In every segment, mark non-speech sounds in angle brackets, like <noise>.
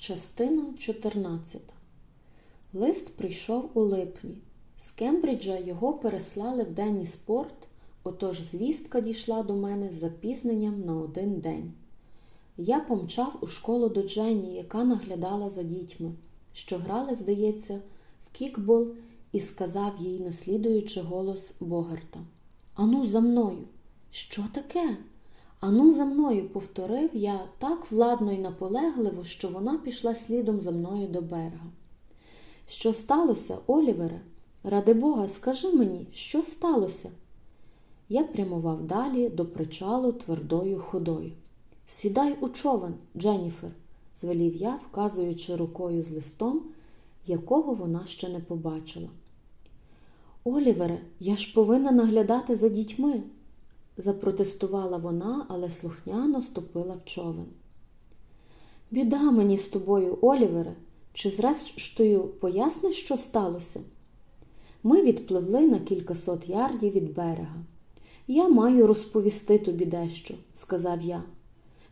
Частина 14. Лист прийшов у липні. З Кембриджа його переслали в денний спорт, отож звістка дійшла до мене з запізненням на один день. Я помчав у школу до Дженні, яка наглядала за дітьми, що грали, здається, в кікбол, і сказав їй, наслідуючи голос Богарта: Ану, за мною! Що таке? Ану, за мною, повторив я так владно і наполегливо, що вона пішла слідом за мною до берега. Що сталося, Олівере? Ради Бога, скажи мені, що сталося? Я прямував далі до причалу твердою ходою. Сідай у човен, Дженніфер, звелів я, вказуючи рукою з листом, якого вона ще не побачила. Олівере, я ж повинна наглядати за дітьми, запротестувала вона, але слухняно ступила в човен. Біда мені з тобою, Олівере, чи зрештою поясниш, що сталося? Ми відпливли на кількасот ярдів від берега. Я маю розповісти тобі дещо, сказав я.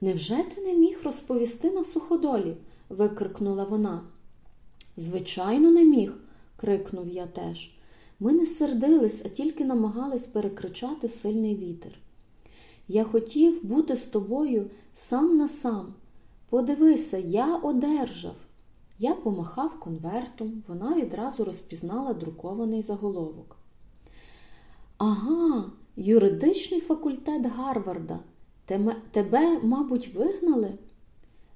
Невже ти не міг розповісти на суходолі? викрикнула вона. Звичайно, не міг, крикнув я теж. Ми не сердились, а тільки намагались перекричати сильний вітер. Я хотів бути з тобою сам на сам. Подивися, я одержав. Я помахав конвертом, вона відразу розпізнала друкований заголовок. Ага, юридичний факультет Гарварда. Тебе, мабуть, вигнали?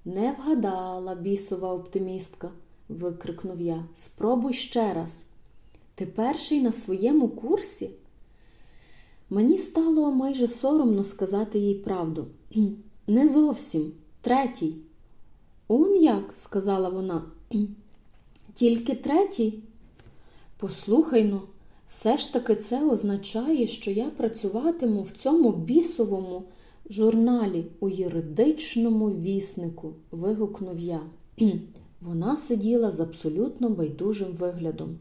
Не вгадала, бісова оптимістка, викрикнув я. Спробуй ще раз. Ти перший на своєму курсі? Мені стало майже соромно сказати їй правду. <clears throat> Не зовсім, третій. Он як, сказала вона, <clears throat> тільки третій. Послухай ну, все ж таки це означає, що я працюватиму в цьому бісовому журналі у юридичному віснику, вигукнув я. <clears throat> Вона сиділа з абсолютно байдужим виглядом.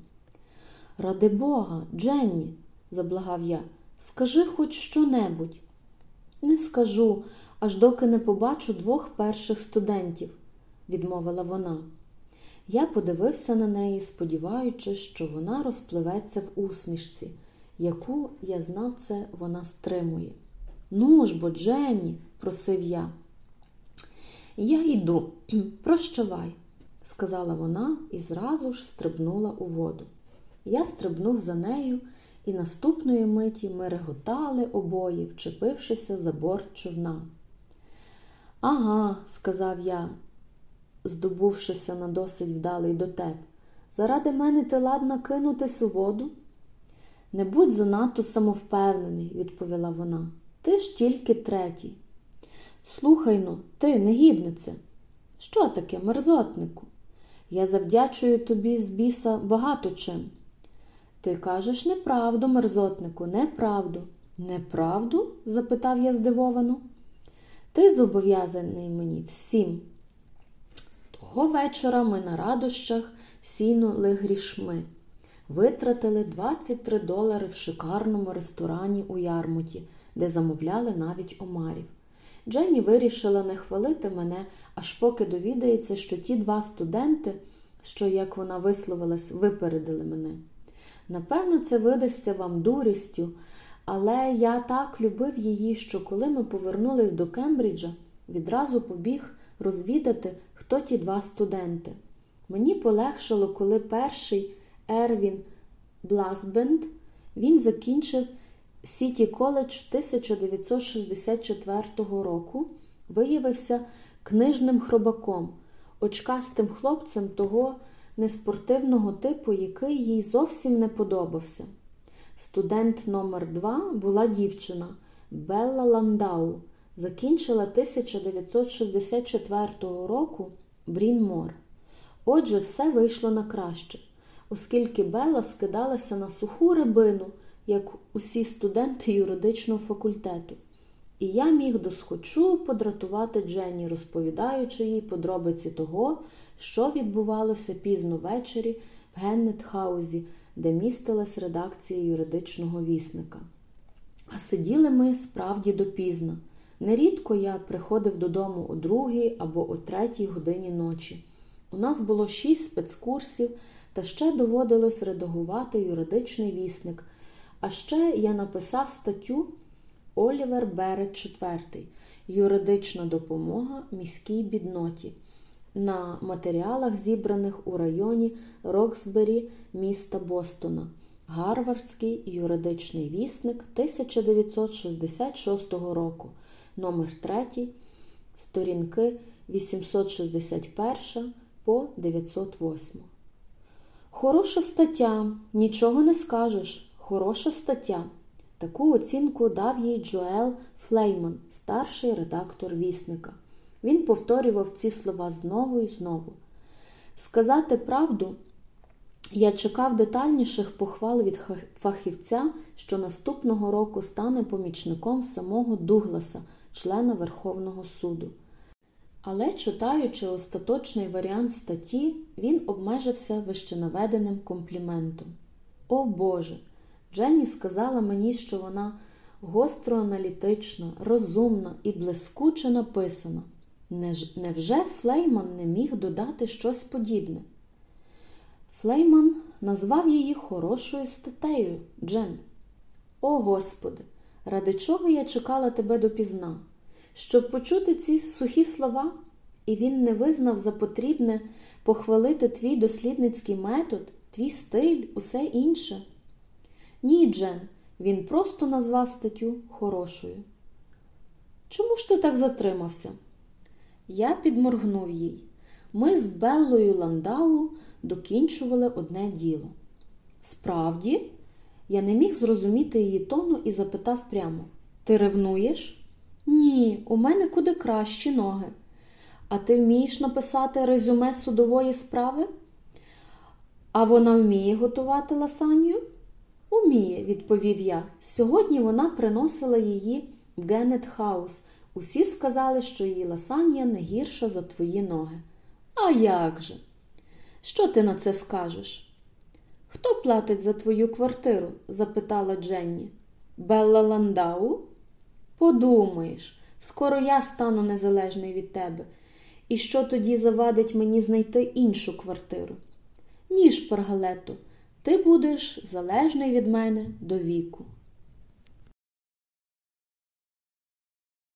Ради Бога, Дженні, заблагав я, скажи хоч що-небудь. Не скажу, аж доки не побачу двох перших студентів, відмовила вона. Я подивився на неї, сподіваючись, що вона розпливеться в усмішці, яку, я знав, це вона стримує. Ну ж бо, Дженні, просив я. Я йду, <clears throat> прощавай, сказала вона і зразу ж стрибнула у воду. Я стрибнув за нею, і наступної миті ми реготали обоє, вчепившися за борт човна. Ага, сказав я, здобувшися на досить вдалий дотеп, заради мене ти ладна кинутись у воду? Не будь занадто самовпевнений, відповіла вона. Ти ж тільки третій. Слухай ну, ти, негіднице, що таке, мерзотнику? Я завдячую тобі з біса багато чим. Ти кажеш неправду, мерзотнику, неправду. Неправду? запитав я здивовано. Ти зобов'язаний мені всім. Того вечора ми на радощах сінули грішми, витратили 23 долари в шикарному ресторані у Ярмуті, де замовляли навіть омарів. Дженні вирішила не хвалити мене, аж поки довідається, що ті два студенти, що, як вона висловилась, випередили мене. Напевно, це видасться вам дурістю, але я так любив її, що коли ми повернулись до Кембриджа, відразу побіг розвідати, хто ті два студенти. Мені полегшало, коли перший Ервін Бласбенд він закінчив Сіті коледж 1964 року, виявився книжним хробаком, очкастим хлопцем того неспортивного типу, який їй зовсім не подобався. Студент номер 2 була дівчина Белла Ландау, закінчила 1964 року Брін Мор. Отже, все вийшло на краще, оскільки Белла скидалася на суху рибину, як усі студенти юридичного факультету. І я міг досхочу подратувати Дженні, розповідаючи їй подробиці того, що відбувалося пізно ввечері в Геннетхаузі, де містилась редакція юридичного вісника. А сиділи ми справді допізно. Нерідко я приходив додому о другій або о третій годині ночі, У нас було шість спецкурсів, та ще доводилось редагувати юридичний вісник. А ще я написав статтю Олівер Берет IV Юридична допомога міській бідноті на матеріалах, зібраних у районі Роксбері міста Бостона. Гарвардський юридичний вісник 1966 року, номер 3, сторінки 861 по 908. Хороша стаття, нічого не скажеш. Хороша стаття. Таку оцінку дав їй Джоел Флейман, старший редактор вісника. Він повторював ці слова знову і знову. Сказати правду, я чекав детальніших похвал від фахівця, що наступного року стане помічником самого Дугласа, члена Верховного суду. Але, читаючи остаточний варіант статті, він обмежився вищенаведеним компліментом. О Боже! Дженні сказала мені, що вона гостроаналітична, розумна і блискуче написана. Невже Флейман не міг додати щось подібне? Флейман назвав її хорошою статтею, Джен. О Господи, ради чого я чекала тебе допізна? Щоб почути ці сухі слова, і він не визнав за потрібне похвалити твій дослідницький метод, твій стиль, усе інше. Ні, Джен, він просто назвав статтю хорошою. Чому ж ти так затримався? Я підморгнув їй. Ми з Беллою Ландау докінчували одне діло. Справді, я не міг зрозуміти її тону і запитав прямо: Ти ревнуєш? Ні, у мене куди кращі ноги. А ти вмієш написати резюме судової справи? А вона вміє готувати ласанью? Уміє, відповів я. Сьогодні вона приносила її в Геннет Хаус. Усі сказали, що її ласанія не гірша за твої ноги. А як же? Що ти на це скажеш? Хто платить за твою квартиру? запитала Дженні. Белла Ландау? Подумаєш, скоро я стану незалежний від тебе. І що тоді завадить мені знайти іншу квартиру? Ні, Шпаргалетто, ти будеш залежний від мене до віку.